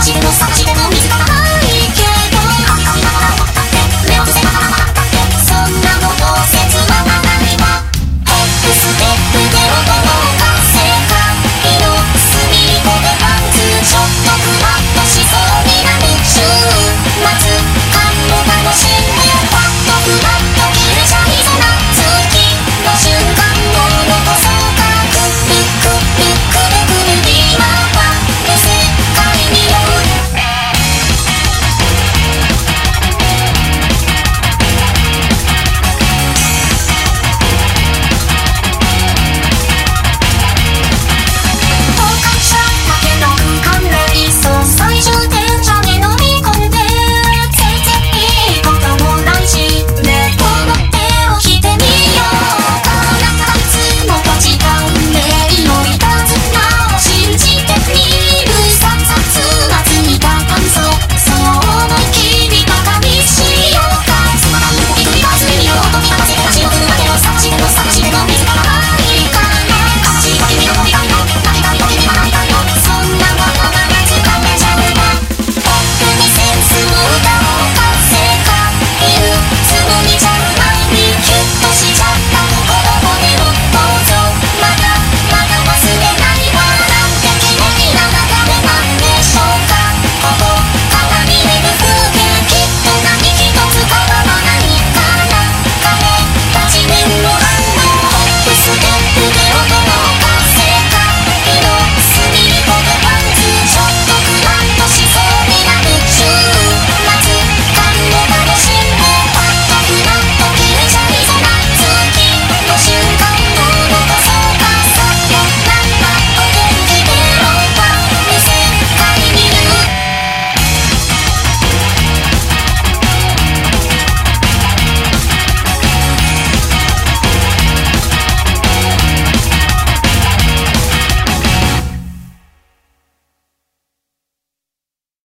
街でも幸でも